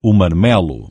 O marmelo.